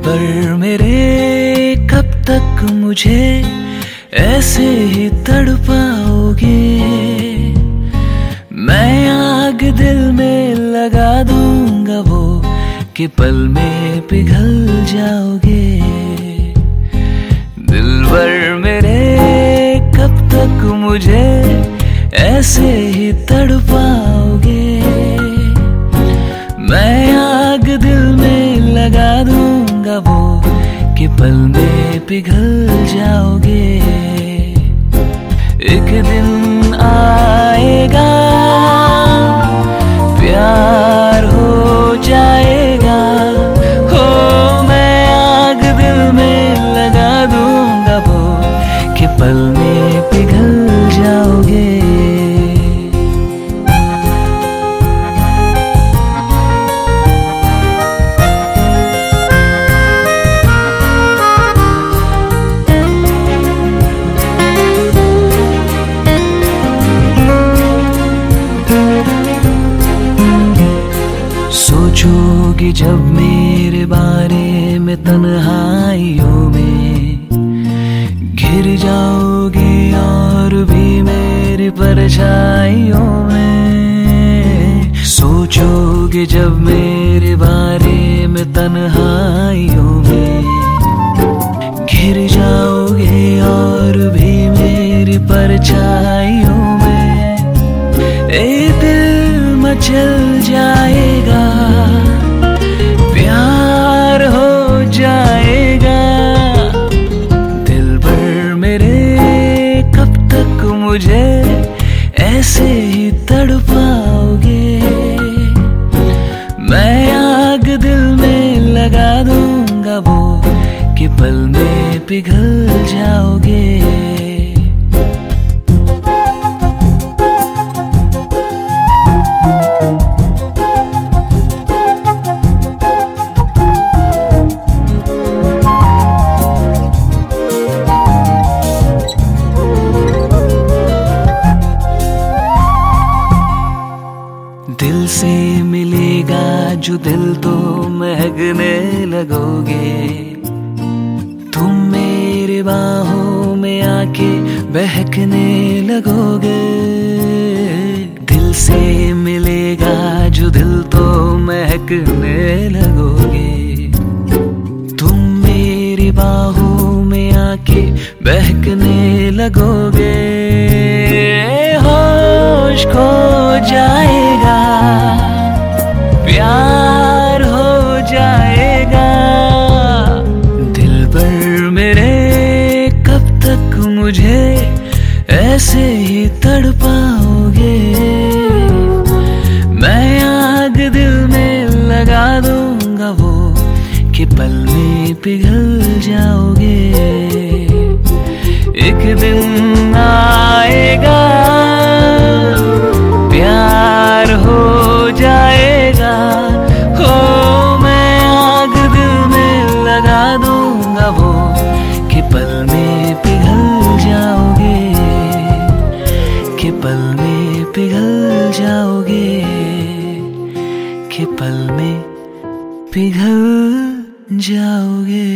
पर मेरे कब तक मुझे ऐसे ही तड़पाओगे? मैं आग दिल में लगा दूँगा वो कि पल में पिघल जाओगे। दिल पर मेरे कब तक मुझे ऐसे ही तड़पाओगे? मैं आग दिल में लगा दूँगा पल में पिघल जाओगे। एक दिन मेरे बारे में तन्हाइयों में घिर जाओगे और भी मेरी परछाइयों में। सोचोगे जब मेरे बारे में तन्हाइयों में घिर जाओगे और भी मेरी परछाइयों में। ए दिल मचल जाएगा ऐसे ही तड़ पाओगे मैं आग दिल में लगा दूँगा वो कि पल में पिघल जाओगे। दिल से मिलेगा जो दिल तो महकने लगोगे। तुम मेरे बाहों में आके बहकने लगोगे। दिल से मिलेगा जो दिल तो महकने लगोगे। तुम मेरी बाहों में आके बहकने लगोगे। होश खो ऐसे ही तड़ पाओगे मैं आग दिल में लगा दूँगा वो कि पल में पिघल जाओगे पल में पिघल जाओगे के पल में पिघल जाओगे।